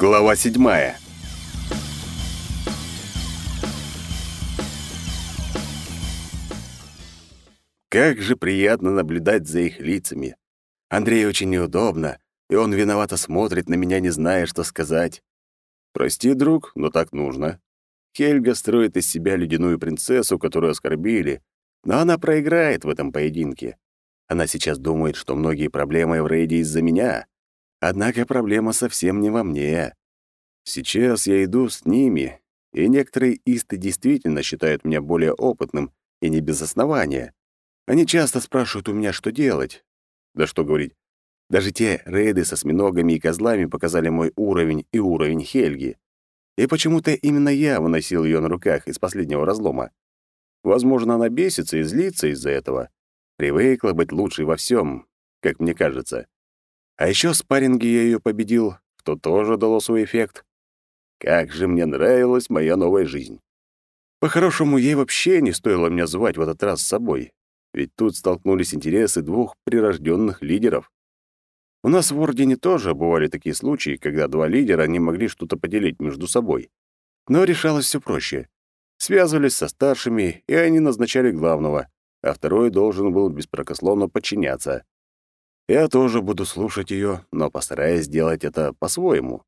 Глава седьмая. Как же приятно наблюдать за их лицами. Андрей очень неудобно, и он виновато смотрит на меня, не зная, что сказать. «Прости, друг, но так нужно». Хельга строит из себя ледяную принцессу, которую оскорбили, но она проиграет в этом поединке. Она сейчас думает, что многие проблемы в рейде из-за меня. Однако проблема совсем не во мне. Сейчас я иду с ними, и некоторые исты действительно считают меня более опытным, и не без основания. Они часто спрашивают у меня, что делать. Да что говорить, даже те рейды со осьминогами и козлами показали мой уровень и уровень Хельги. И почему-то именно я выносил ее на руках из последнего разлома. Возможно, она бесится и злится из-за этого. Привыкла быть лучшей во всем, как мне кажется. А еще спарринги я ее победил, что тоже дало свой эффект. Как же мне нравилась моя новая жизнь. По-хорошему, ей вообще не стоило меня звать в этот раз с собой, ведь тут столкнулись интересы двух прирожденных лидеров. У нас в Ордене тоже бывали такие случаи, когда два лидера не могли что-то поделить между собой. Но решалось все проще. Связывались со старшими, и они назначали главного, а второй должен был беспрекословно подчиняться. Я тоже буду слушать ее, но постараюсь сделать это по-своему.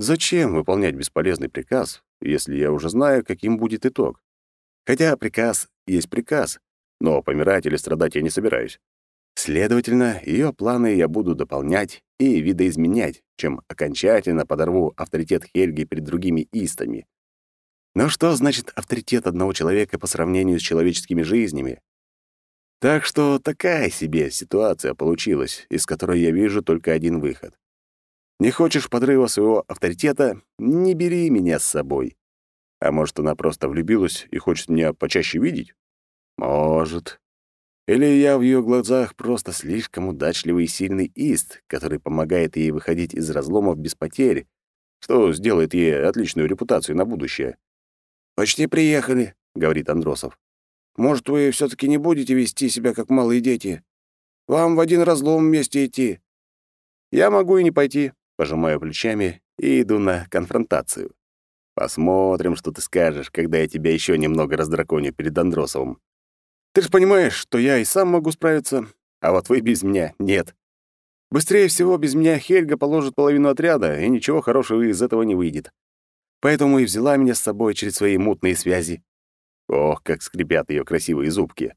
Зачем выполнять бесполезный приказ, если я уже знаю, каким будет итог? Хотя приказ есть приказ, но помирать или страдать я не собираюсь. Следовательно, ее планы я буду дополнять и видоизменять, чем окончательно подорву авторитет Хельги перед другими истами. Но что значит авторитет одного человека по сравнению с человеческими жизнями? Так что такая себе ситуация получилась, из которой я вижу только один выход. Не хочешь подрыва своего авторитета — не бери меня с собой. А может, она просто влюбилась и хочет меня почаще видеть? Может. Или я в ее глазах просто слишком удачливый и сильный ист, который помогает ей выходить из разломов без потерь, что сделает ей отличную репутацию на будущее. «Почти приехали», — говорит Андросов. Может, вы все таки не будете вести себя как малые дети? Вам в один разлом вместе идти». «Я могу и не пойти», — пожимаю плечами и иду на конфронтацию. «Посмотрим, что ты скажешь, когда я тебя еще немного раздраконю перед Андросовым. Ты же понимаешь, что я и сам могу справиться, а вот вы без меня — нет. Быстрее всего без меня Хельга положит половину отряда, и ничего хорошего из этого не выйдет. Поэтому и взяла меня с собой через свои мутные связи. Ох, как скрипят ее красивые зубки.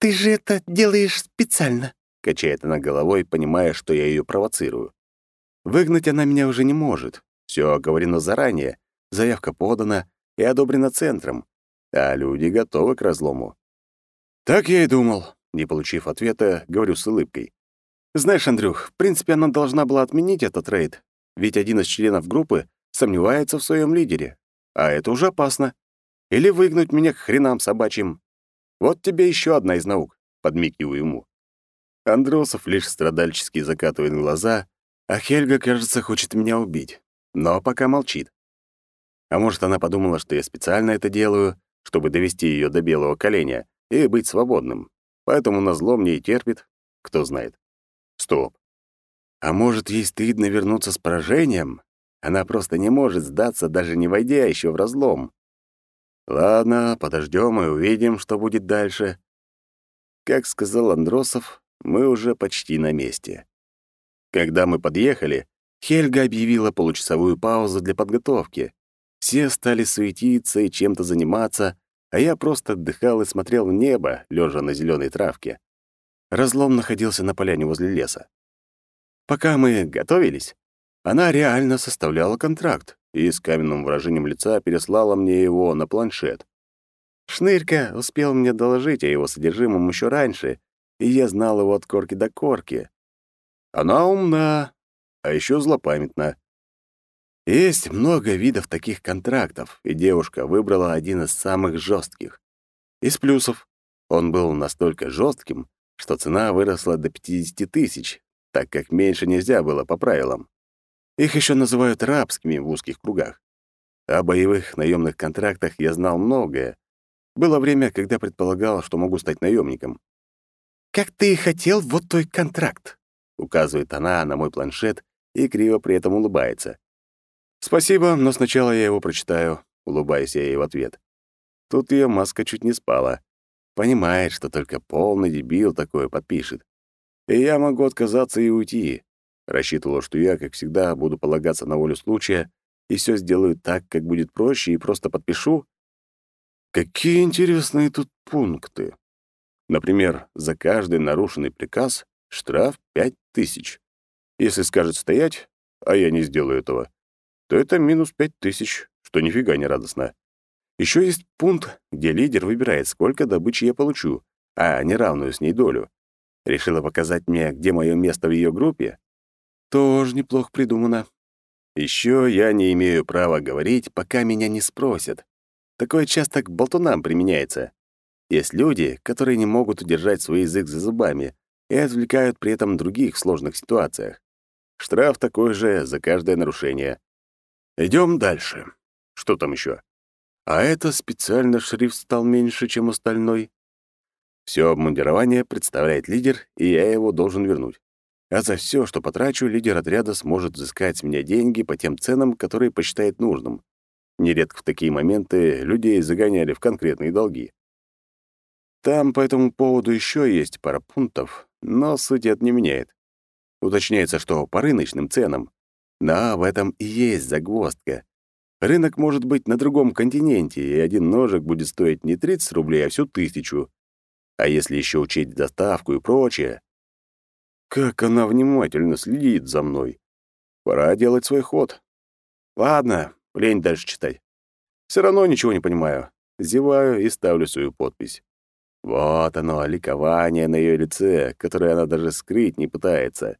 «Ты же это делаешь специально», — качает она головой, понимая, что я ее провоцирую. Выгнать она меня уже не может. Все оговорено заранее, заявка подана и одобрена центром, а люди готовы к разлому. Так я и думал. Не получив ответа, говорю с улыбкой. Знаешь, Андрюх, в принципе, она должна была отменить этот рейд, ведь один из членов группы сомневается в своем лидере. А это уже опасно. Или выгнуть меня к хренам собачьим. Вот тебе еще одна из наук, подмигиваю ему. Андросов лишь страдальчески закатывает глаза, а Хельга, кажется, хочет меня убить, но пока молчит. А может, она подумала, что я специально это делаю, чтобы довести ее до белого коленя и быть свободным. Поэтому на зло мне и терпит, кто знает. Стоп. А может, ей стыдно вернуться с поражением? Она просто не может сдаться, даже не войдя еще в разлом. Ладно, подождем и увидим, что будет дальше. Как сказал Андросов, мы уже почти на месте. Когда мы подъехали, Хельга объявила получасовую паузу для подготовки. Все стали суетиться и чем-то заниматься, а я просто отдыхал и смотрел в небо, лежа на зеленой травке. Разлом находился на поляне возле леса. Пока мы готовились, она реально составляла контракт и с каменным выражением лица переслала мне его на планшет. Шнырька успел мне доложить о его содержимом еще раньше, и я знал его от корки до корки. Она умна, а еще злопамятна. Есть много видов таких контрактов, и девушка выбрала один из самых жестких. Из плюсов он был настолько жестким, что цена выросла до 50 тысяч, так как меньше нельзя было по правилам. Их еще называют рабскими в узких кругах. О боевых наемных контрактах я знал многое. Было время, когда предполагал, что могу стать наемником. «Как ты и хотел, вот твой контракт», — указывает она на мой планшет и криво при этом улыбается. «Спасибо, но сначала я его прочитаю», — улыбаюсь я ей в ответ. Тут ее маска чуть не спала. Понимает, что только полный дебил такое подпишет. И я могу отказаться и уйти. Рассчитывала, что я, как всегда, буду полагаться на волю случая и все сделаю так, как будет проще, и просто подпишу. Какие интересные тут пункты. Например, за каждый нарушенный приказ штраф пять тысяч. Если скажет стоять, а я не сделаю этого, то это минус пять тысяч, что нифига не радостно. Еще есть пункт, где лидер выбирает, сколько добычи я получу, а не равную с ней долю. Решила показать мне, где мое место в ее группе? Тоже неплохо придумано. Еще я не имею права говорить, пока меня не спросят. Такое часто к болтунам применяется. Есть люди, которые не могут удержать свой язык за зубами и отвлекают при этом других в сложных ситуациях. Штраф такой же за каждое нарушение. Идем дальше. Что там еще? А это специально шрифт стал меньше, чем остальной. Все обмундирование представляет лидер, и я его должен вернуть. А за все, что потрачу, лидер отряда сможет взыскать с меня деньги по тем ценам, которые посчитает нужным. Нередко в такие моменты людей загоняли в конкретные долги. Там по этому поводу еще есть пара пунктов, но суть это не меняет. Уточняется, что по рыночным ценам. Но в этом и есть загвоздка. Рынок может быть на другом континенте, и один ножик будет стоить не 30 рублей, а всю тысячу. А если еще учить доставку и прочее... Как она внимательно следит за мной. Пора делать свой ход. Ладно, лень дальше читать. Все равно ничего не понимаю. Зеваю и ставлю свою подпись. Вот оно, ликование на ее лице, которое она даже скрыть не пытается.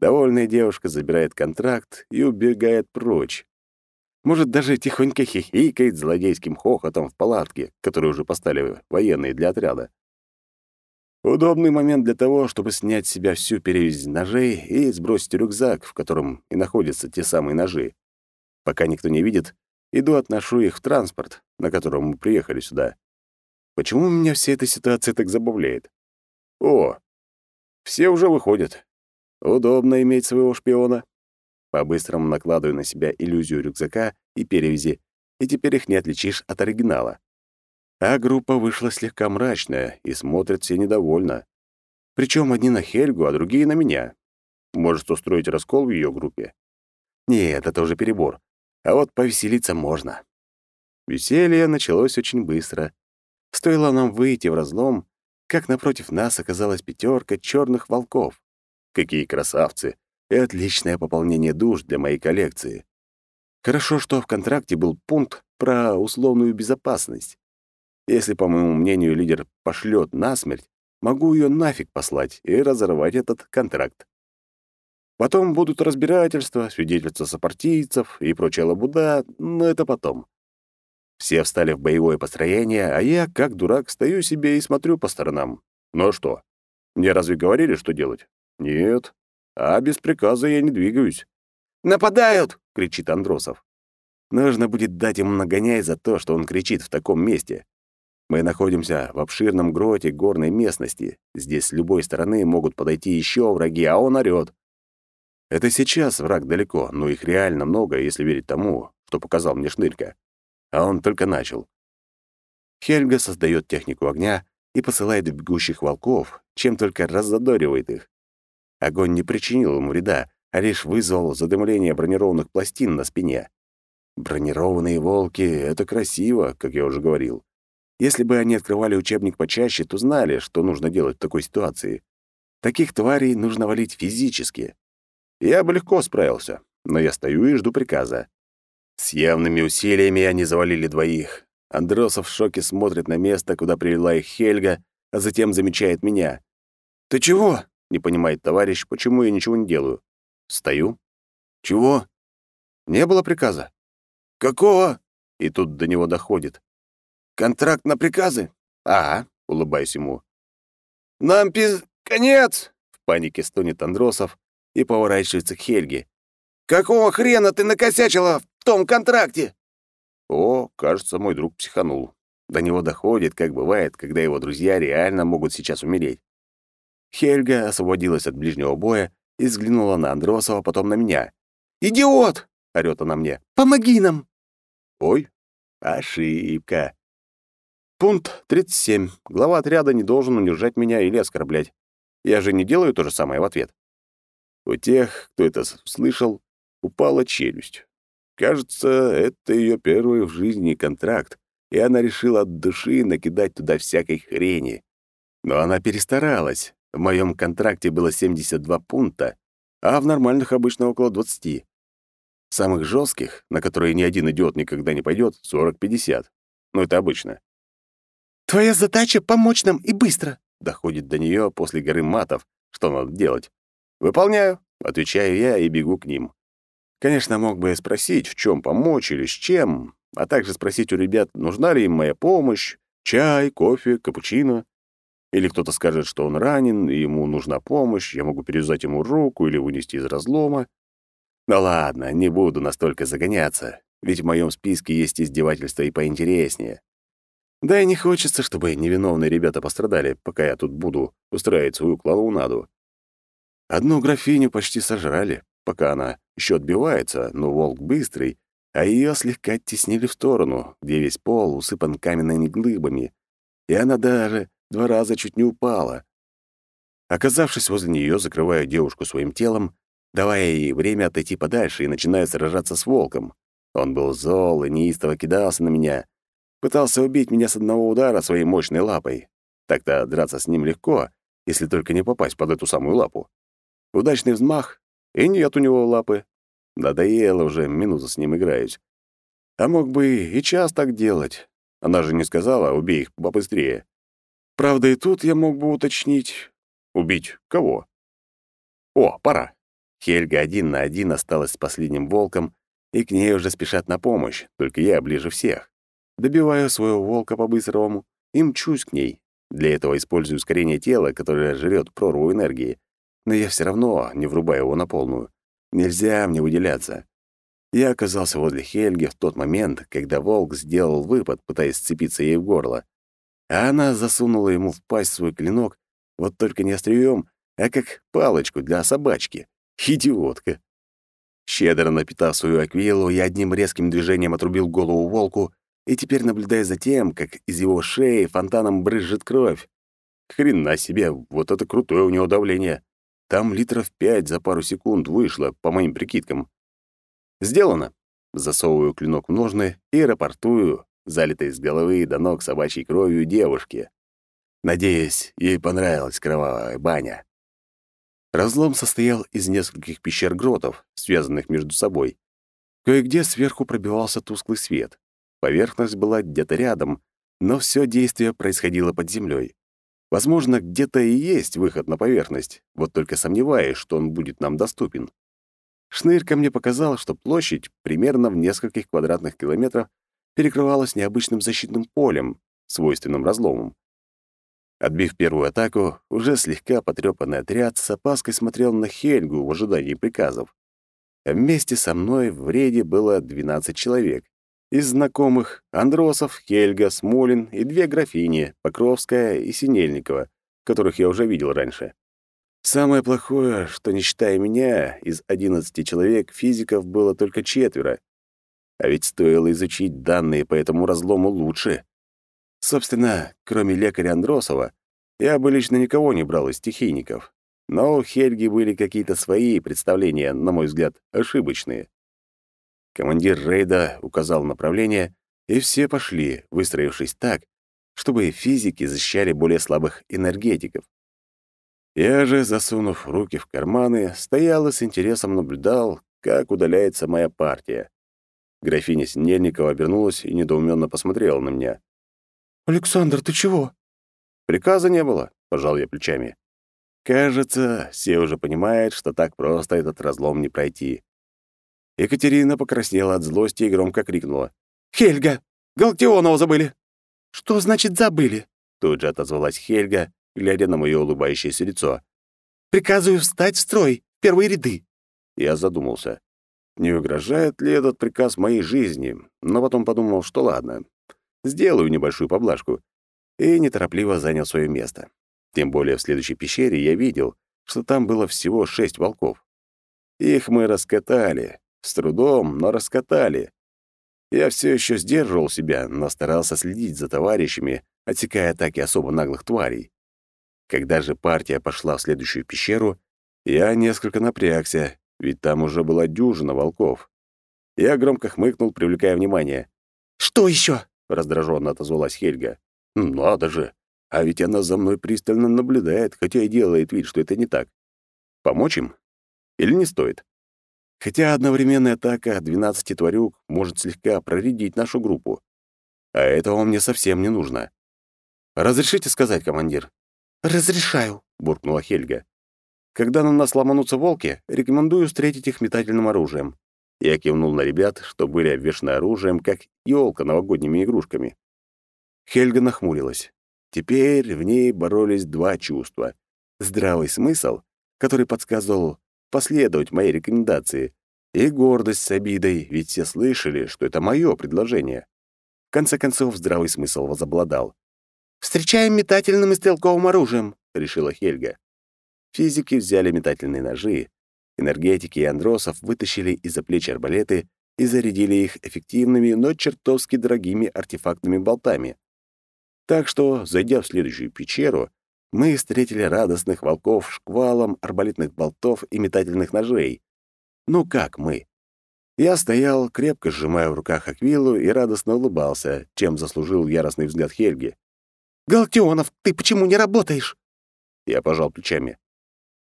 Довольная девушка забирает контракт и убегает прочь. Может, даже тихонько хихикает злодейским хохотом в палатке, которую уже поставили военные для отряда. Удобный момент для того, чтобы снять с себя всю перевязь ножей и сбросить рюкзак, в котором и находятся те самые ножи. Пока никто не видит, иду отношу их в транспорт, на котором мы приехали сюда. Почему меня вся эта ситуация так забавляет? О, все уже выходят. Удобно иметь своего шпиона. По-быстрому накладываю на себя иллюзию рюкзака и перевязи, и теперь их не отличишь от оригинала. А группа вышла слегка мрачная и смотрят все недовольно. Причем одни на Хельгу, а другие на меня. Может устроить раскол в ее группе? Нет, это уже перебор. А вот повеселиться можно. Веселье началось очень быстро. Стоило нам выйти в разлом, как напротив нас оказалась пятерка черных волков. Какие красавцы! И отличное пополнение душ для моей коллекции. Хорошо, что в контракте был пункт про условную безопасность. Если, по моему мнению, лидер пошлет насмерть, могу ее нафиг послать и разорвать этот контракт. Потом будут разбирательства, свидетельства сопартийцев и прочая лабуда, но это потом. Все встали в боевое построение, а я, как дурак, стою себе и смотрю по сторонам. Ну а что? Мне разве говорили, что делать? Нет. А без приказа я не двигаюсь. «Нападают!» — кричит Андросов. Нужно будет дать ему нагоняй за то, что он кричит в таком месте. Мы находимся в обширном гроте горной местности. Здесь с любой стороны могут подойти еще враги, а он орёт. Это сейчас враг далеко, но их реально много, если верить тому, что показал мне Шнырька. А он только начал. Хельга создает технику огня и посылает бегущих волков, чем только раззадоривает их. Огонь не причинил ему вреда, а лишь вызвал задымление бронированных пластин на спине. Бронированные волки — это красиво, как я уже говорил. Если бы они открывали учебник почаще, то знали, что нужно делать в такой ситуации. Таких тварей нужно валить физически. Я бы легко справился, но я стою и жду приказа. С явными усилиями они завалили двоих. Андросов в шоке смотрит на место, куда привела их Хельга, а затем замечает меня. «Ты чего?» — не понимает товарищ, почему я ничего не делаю. Стою. «Чего?» «Не было приказа». «Какого?» И тут до него доходит. Контракт на приказы? Ага, улыбаюсь ему. Нам пиз... конец! В панике стонет Андросов и поворачивается к Хельге. Какого хрена ты накосячила в том контракте? О, кажется, мой друг психанул. До него доходит, как бывает, когда его друзья реально могут сейчас умереть. Хельга освободилась от ближнего боя и взглянула на Андросова, потом на меня. «Идиот!» — орёт она мне. «Помоги нам!» Ой, ошибка. Пункт 37. Глава отряда не должен унижать меня или оскорблять. Я же не делаю то же самое в ответ. У тех, кто это слышал, упала челюсть. Кажется, это ее первый в жизни контракт, и она решила от души накидать туда всякой хрени. Но она перестаралась. В моем контракте было 72 пункта, а в нормальных обычно около 20. Самых жестких, на которые ни один идиот никогда не пойдет, 40-50. Но это обычно. «Твоя задача — помочь нам и быстро!» Доходит до нее после горы матов. Что надо делать? «Выполняю», — отвечаю я и бегу к ним. Конечно, мог бы спросить, в чем помочь или с чем, а также спросить у ребят, нужна ли им моя помощь, чай, кофе, капучино. Или кто-то скажет, что он ранен, и ему нужна помощь, я могу перевязать ему руку или вынести из разлома. Да ладно, не буду настолько загоняться, ведь в моем списке есть издевательства и поинтереснее. Да и не хочется, чтобы невиновные ребята пострадали, пока я тут буду устраивать свою клоунаду. Одну графиню почти сожрали, пока она еще отбивается, но волк быстрый, а ее слегка оттеснили в сторону, где весь пол усыпан каменными глыбами, и она даже два раза чуть не упала. Оказавшись возле нее, закрываю девушку своим телом, давая ей время отойти подальше и начинаю сражаться с волком. Он был зол и неистово кидался на меня, пытался убить меня с одного удара своей мощной лапой. Так-то драться с ним легко, если только не попасть под эту самую лапу. Удачный взмах, и нет у него лапы. Надоело уже, минуту с ним играюсь. А мог бы и час так делать. Она же не сказала, убей их побыстрее. Правда, и тут я мог бы уточнить. Убить кого? О, пора. Хельга один на один осталась с последним волком, и к ней уже спешат на помощь, только я ближе всех. Добиваю своего волка по-быстрому и мчусь к ней. Для этого использую ускорение тела, которое жрет прорву энергии, но я все равно не врубаю его на полную. Нельзя мне выделяться. Я оказался возле Хельги в тот момент, когда волк сделал выпад, пытаясь сцепиться ей в горло. А она засунула ему в пасть свой клинок, вот только не острием, а как палочку для собачки. Идиотка. Щедро напитав свою аквилу, я одним резким движением отрубил голову волку и теперь наблюдаю за тем, как из его шеи фонтаном брызжет кровь. Хрена себе, вот это крутое у него давление. Там литров пять за пару секунд вышло, по моим прикидкам. Сделано. Засовываю клинок в ножны и рапортую, залитой с головы до ног собачьей кровью девушке. Надеюсь, ей понравилась кровавая баня. Разлом состоял из нескольких пещер-гротов, связанных между собой. Кое-где сверху пробивался тусклый свет. Поверхность была где-то рядом, но все действие происходило под землей. Возможно, где-то и есть выход на поверхность, вот только сомневаюсь, что он будет нам доступен. Шнырька мне показал, что площадь примерно в нескольких квадратных километрах перекрывалась необычным защитным полем, свойственным разломом. Отбив первую атаку, уже слегка потрёпанный отряд с опаской смотрел на Хельгу в ожидании приказов. Вместе со мной в рейде было 12 человек, из знакомых — Андросов, Хельга, Смолин и две графини, Покровская и Синельникова, которых я уже видел раньше. Самое плохое, что, не считая меня, из 11 человек физиков было только четверо. А ведь стоило изучить данные по этому разлому лучше. Собственно, кроме лекаря Андросова, я бы лично никого не брал из стихийников. Но у Хельги были какие-то свои представления, на мой взгляд, ошибочные. Командир рейда указал направление, и все пошли, выстроившись так, чтобы физики защищали более слабых энергетиков. Я же, засунув руки в карманы, стоял и с интересом наблюдал, как удаляется моя партия. Графиня Синельникова обернулась и недоуменно посмотрела на меня. «Александр, ты чего?» «Приказа не было», — пожал я плечами. «Кажется, все уже понимают, что так просто этот разлом не пройти. Екатерина покраснела от злости и громко крикнула. «Хельга! Галтионова забыли!» «Что значит «забыли»?» Тут же отозвалась Хельга, глядя на моё улыбающееся лицо. «Приказываю встать в строй, первые ряды». Я задумался. Не угрожает ли этот приказ моей жизни, но потом подумал, что ладно, сделаю небольшую поблажку, и неторопливо занял свое место. Тем более в следующей пещере я видел, что там было всего шесть волков. Их мы раскатали, С трудом, но раскатали. Я все еще сдерживал себя, но старался следить за товарищами, отсекая атаки особо наглых тварей. Когда же партия пошла в следующую пещеру, я несколько напрягся, ведь там уже была дюжина волков. Я громко хмыкнул, привлекая внимание. «Что еще? раздраженно отозвалась Хельга. «Надо же! А ведь она за мной пристально наблюдает, хотя и делает вид, что это не так. Помочь им? Или не стоит? Хотя одновременная атака 12 тварюк может слегка проредить нашу группу. А этого мне совсем не нужно. «Разрешите сказать, командир?» «Разрешаю», — буркнула Хельга. «Когда на нас ломанутся волки, рекомендую встретить их метательным оружием». Я кивнул на ребят, что были обвешаны оружием, как елка новогодними игрушками. Хельга нахмурилась. Теперь в ней боролись два чувства. Здравый смысл, который подсказывал последовать моей рекомендации, и гордость с обидой, ведь все слышали, что это мое предложение. В конце концов, здравый смысл возобладал. «Встречаем метательным и стрелковым оружием», — решила Хельга. Физики взяли метательные ножи, энергетики и андросов вытащили из-за плеч арбалеты и зарядили их эффективными, но чертовски дорогими артефактными болтами. Так что, зайдя в следующую пещеру, мы встретили радостных волков шквалом арбалетных болтов и метательных ножей. Ну как мы? Я стоял, крепко сжимая в руках аквилу и радостно улыбался, чем заслужил яростный взгляд Хельги. «Галактионов, ты почему не работаешь?» Я пожал плечами.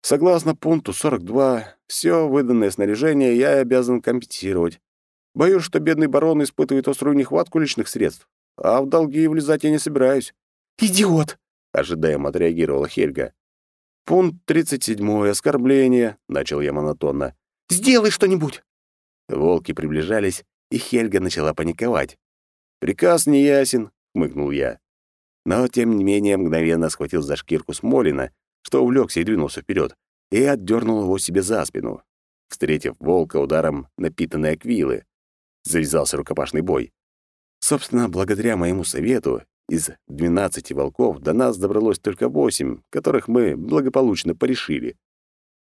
Согласно пункту 42, все выданное снаряжение я обязан компенсировать. Боюсь, что бедный барон испытывает острую нехватку личных средств а в долги влезать я не собираюсь». «Идиот!» — ожидаемо отреагировала Хельга. «Пункт 37. Оскорбление», — начал я монотонно. «Сделай что-нибудь!» Волки приближались, и Хельга начала паниковать. «Приказ не ясен», — хмыкнул я. Но, тем не менее, мгновенно схватил за шкирку Смолина, что увлекся и двинулся вперед, и отдернул его себе за спину, встретив волка ударом напитанной аквилы. Завязался рукопашный бой. Собственно, благодаря моему совету, из 12 волков до нас добралось только 8, которых мы благополучно порешили.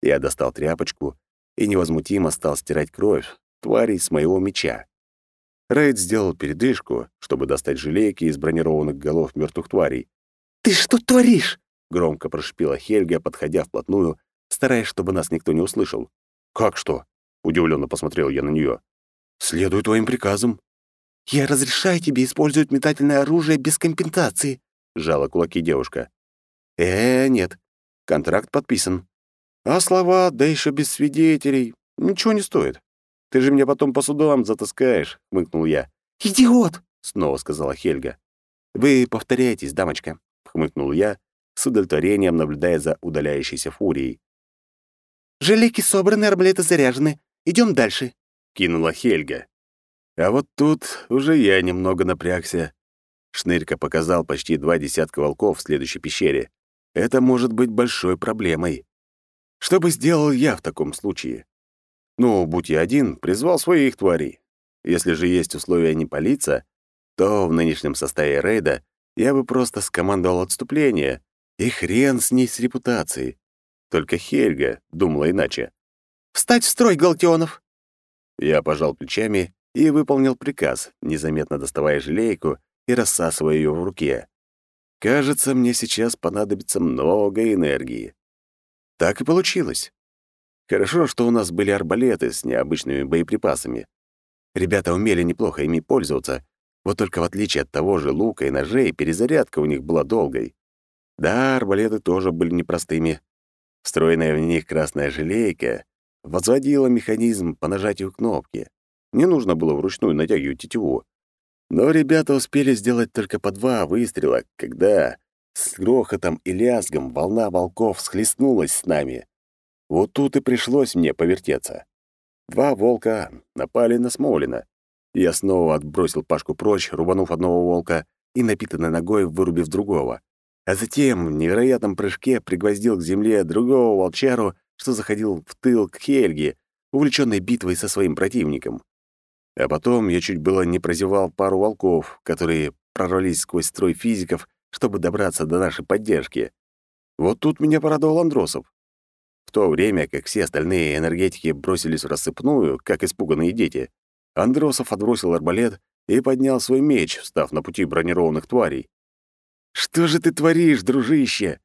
Я достал тряпочку и невозмутимо стал стирать кровь тварей с моего меча. Рейд сделал передышку, чтобы достать желейки из бронированных голов мертвых тварей. «Ты что творишь?» — громко прошипела Хельга, подходя вплотную, стараясь, чтобы нас никто не услышал. «Как что?» — удивленно посмотрел я на нее. «Следую твоим приказам», «Я разрешаю тебе использовать метательное оружие без компенсации», — сжала кулаки девушка. «Э, нет, контракт подписан. А слова, да еще без свидетелей, ничего не стоит. Ты же меня потом по судам затаскаешь», — хмыкнул я. «Идиот!» — снова сказала Хельга. «Вы повторяетесь, дамочка», — хмыкнул я, с удовлетворением наблюдая за удаляющейся фурией. «Желейки собраны, арбалеты заряжены. Идем дальше», — кинула Хельга. А вот тут уже я немного напрягся. Шнырька показал почти два десятка волков в следующей пещере. Это может быть большой проблемой. Что бы сделал я в таком случае? Ну, будь я один, призвал своих тварей. Если же есть условия не палиться, то в нынешнем составе рейда я бы просто скомандовал отступление, и хрен с ней с репутацией. Только Хельга думала иначе. «Встать в строй, Галтионов!» Я пожал плечами и выполнил приказ, незаметно доставая желейку и рассасывая ее в руке. Кажется, мне сейчас понадобится много энергии. Так и получилось. Хорошо, что у нас были арбалеты с необычными боеприпасами. Ребята умели неплохо ими пользоваться, вот только в отличие от того же лука и ножей, перезарядка у них была долгой. Да, арбалеты тоже были непростыми. Встроенная в них красная желейка возводила механизм по нажатию кнопки. Не нужно было вручную натягивать тетиву. Но ребята успели сделать только по два выстрела, когда с грохотом и лязгом волна волков схлестнулась с нами. Вот тут и пришлось мне повертеться. Два волка напали на Смолина. Я снова отбросил Пашку прочь, рубанув одного волка и напитанной ногой вырубив другого. А затем в невероятном прыжке пригвоздил к земле другого волчару, что заходил в тыл к Хельге, увлечённой битвой со своим противником. А потом я чуть было не прозевал пару волков, которые прорвались сквозь строй физиков, чтобы добраться до нашей поддержки. Вот тут меня порадовал Андросов. В то время как все остальные энергетики бросились в рассыпную, как испуганные дети, Андросов отбросил арбалет и поднял свой меч, встав на пути бронированных тварей. «Что же ты творишь, дружище?»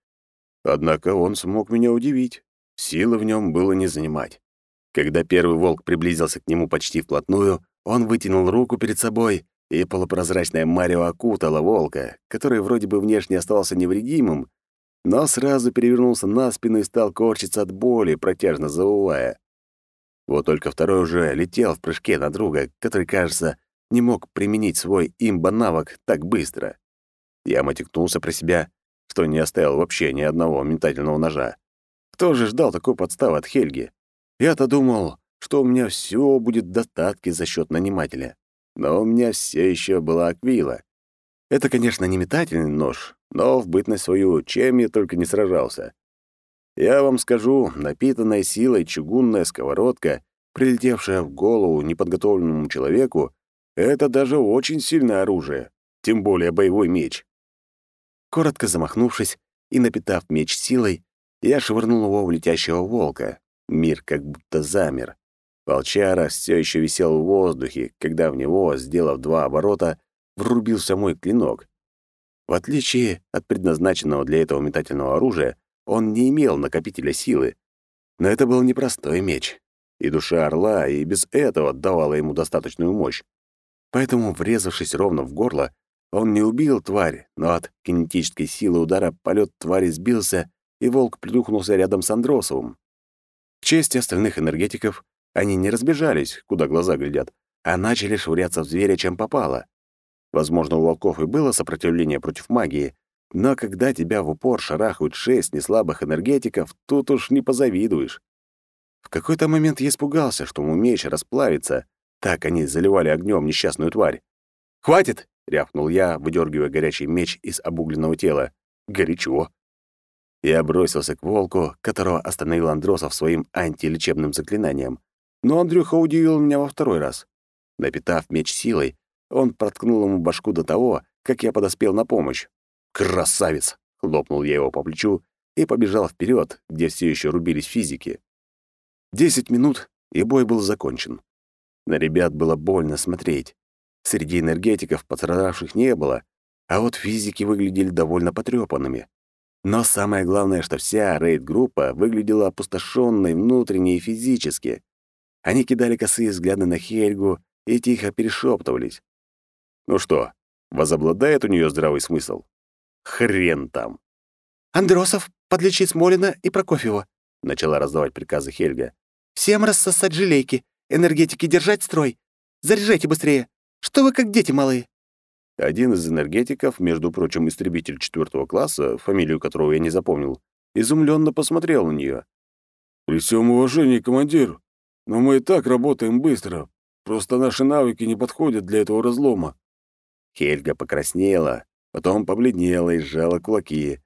Однако он смог меня удивить. Силы в нем было не занимать. Когда первый волк приблизился к нему почти вплотную, он вытянул руку перед собой, и полупрозрачная Марио окутала волка, который вроде бы внешне оставался невредимым, но сразу перевернулся на спину и стал корчиться от боли, протяжно заувая. Вот только второй уже летел в прыжке на друга, который, кажется, не мог применить свой имба-навык так быстро. Я мотикнулся про себя, что не оставил вообще ни одного метательного ножа. Кто же ждал такой подставы от Хельги? Я-то думал, что у меня все будет в достатке за счет нанимателя. Но у меня все еще была аквила. Это, конечно, не метательный нож, но в бытность свою чем я только не сражался. Я вам скажу, напитанная силой чугунная сковородка, прилетевшая в голову неподготовленному человеку, это даже очень сильное оружие, тем более боевой меч. Коротко замахнувшись и напитав меч силой, я швырнул его в летящего волка. Мир как будто замер. Волчара все еще висел в воздухе, когда в него, сделав два оборота, врубился мой клинок. В отличие от предназначенного для этого метательного оружия, он не имел накопителя силы. Но это был непростой меч. И душа орла и без этого давала ему достаточную мощь. Поэтому, врезавшись ровно в горло, он не убил тварь, но от кинетической силы удара полет твари сбился, и волк плюхнулся рядом с Андросовым. К чести остальных энергетиков, они не разбежались, куда глаза глядят, а начали швыряться в зверя, чем попало. Возможно, у волков и было сопротивление против магии, но когда тебя в упор шарахают шесть неслабых энергетиков, тут уж не позавидуешь. В какой-то момент я испугался, что меч расплавится. Так они заливали огнем несчастную тварь. «Хватит!» — рявкнул я, выдергивая горячий меч из обугленного тела. «Горячо!» Я бросился к волку, которого остановил Андросов своим антилечебным заклинанием. Но Андрюха удивил меня во второй раз. Напитав меч силой, он проткнул ему башку до того, как я подоспел на помощь. «Красавец!» — хлопнул я его по плечу и побежал вперед, где все еще рубились физики. Десять минут, и бой был закончен. На ребят было больно смотреть. Среди энергетиков пострадавших не было, а вот физики выглядели довольно потрепанными. Но самое главное, что вся рейд-группа выглядела опустошенной внутренне и физически. Они кидали косые взгляды на Хельгу и тихо перешептывались. Ну что, возобладает у нее здравый смысл? Хрен там. «Андросов, подлечи Смолина и Прокофьева», — начала раздавать приказы Хельга. «Всем рассосать желейки, энергетики держать строй. Заряжайте быстрее. Что вы как дети малые?» Один из энергетиков, между прочим, истребитель четвертого класса, фамилию которого я не запомнил, изумленно посмотрел на нее. «При всем уважении, командир, но мы и так работаем быстро. Просто наши навыки не подходят для этого разлома». Хельга покраснела, потом побледнела и сжала кулаки.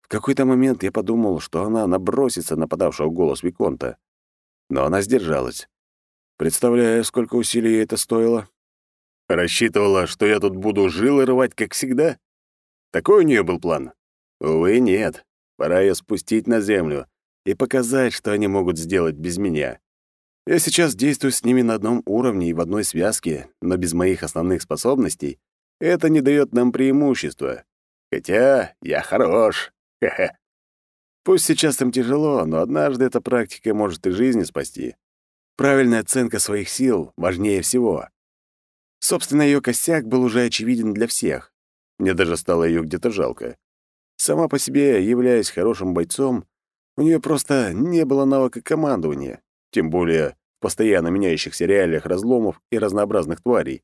В какой-то момент я подумал, что она набросится на подавшего голос Виконта. Но она сдержалась. Представляю, сколько усилий это стоило. Рассчитывала, что я тут буду жилы рвать, как всегда? Такой у нее был план? Увы, нет. Пора ее спустить на землю и показать, что они могут сделать без меня. Я сейчас действую с ними на одном уровне и в одной связке, но без моих основных способностей это не дает нам преимущества. Хотя я хорош. Пусть сейчас им тяжело, но однажды эта практика может и жизни спасти. Правильная оценка своих сил важнее всего. Собственно, ее косяк был уже очевиден для всех. Мне даже стало ее где-то жалко. Сама по себе, являясь хорошим бойцом, у нее просто не было навыка командования, тем более в постоянно меняющихся реалиях разломов и разнообразных тварей.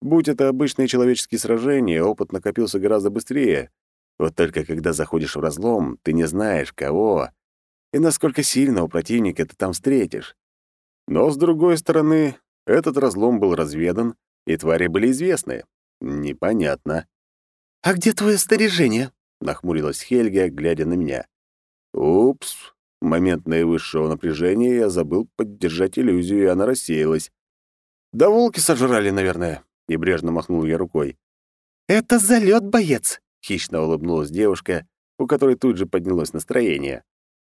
Будь это обычные человеческие сражения, опыт накопился гораздо быстрее. Вот только когда заходишь в разлом, ты не знаешь, кого и насколько сильного противника ты там встретишь. Но, с другой стороны, этот разлом был разведан, и твари были известны. Непонятно. «А где твое снаряжение?» — нахмурилась Хельга, глядя на меня. «Упс». В момент наивысшего напряжения я забыл поддержать иллюзию, и она рассеялась. «Да волки сожрали, наверное», — небрежно махнул я рукой. «Это залет, боец!» — хищно улыбнулась девушка, у которой тут же поднялось настроение.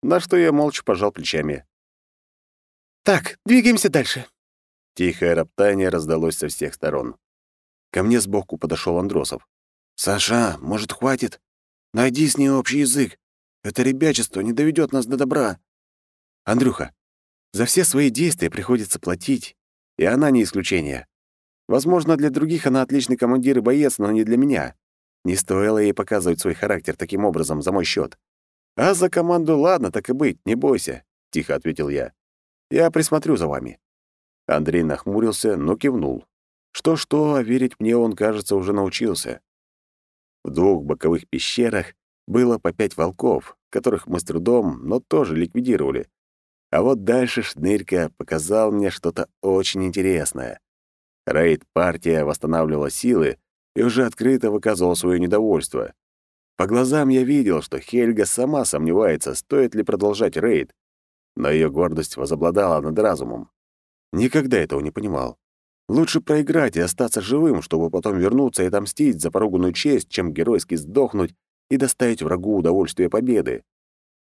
на что я молча пожал плечами. «Так, двигаемся дальше». Тихое роптание раздалось со всех сторон. Ко мне сбоку подошел Андросов. «Саша, может, хватит? Найди с ней общий язык. Это ребячество не доведет нас до добра». «Андрюха, за все свои действия приходится платить, и она не исключение. Возможно, для других она отличный командир и боец, но не для меня. Не стоило ей показывать свой характер таким образом за мой счет. А за команду ладно, так и быть, не бойся», — тихо ответил я. «Я присмотрю за вами». Андрей нахмурился, но кивнул. Что-что, а верить мне он, кажется, уже научился. В двух боковых пещерах было по пять волков, которых мы с трудом, но тоже ликвидировали. А вот дальше Шнырька показал мне что-то очень интересное. Рейд-партия восстанавливала силы и уже открыто выказывала свое недовольство. По глазам я видел, что Хельга сама сомневается, стоит ли продолжать рейд, но ее гордость возобладала над разумом. Никогда этого не понимал. Лучше проиграть и остаться живым, чтобы потом вернуться и отомстить за поруганную честь, чем геройски сдохнуть и доставить врагу удовольствие победы.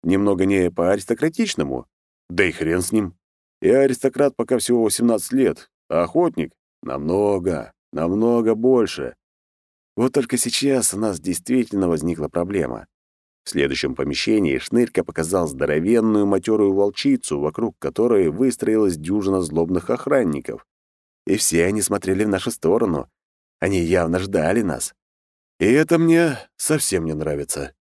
Немного не по-аристократичному, да и хрен с ним. Я аристократ пока всего 18 лет, а охотник — намного, намного больше. Вот только сейчас у нас действительно возникла проблема. В следующем помещении Шнырька показал здоровенную матерую волчицу, вокруг которой выстроилась дюжина злобных охранников и все они смотрели в нашу сторону. Они явно ждали нас. И это мне совсем не нравится.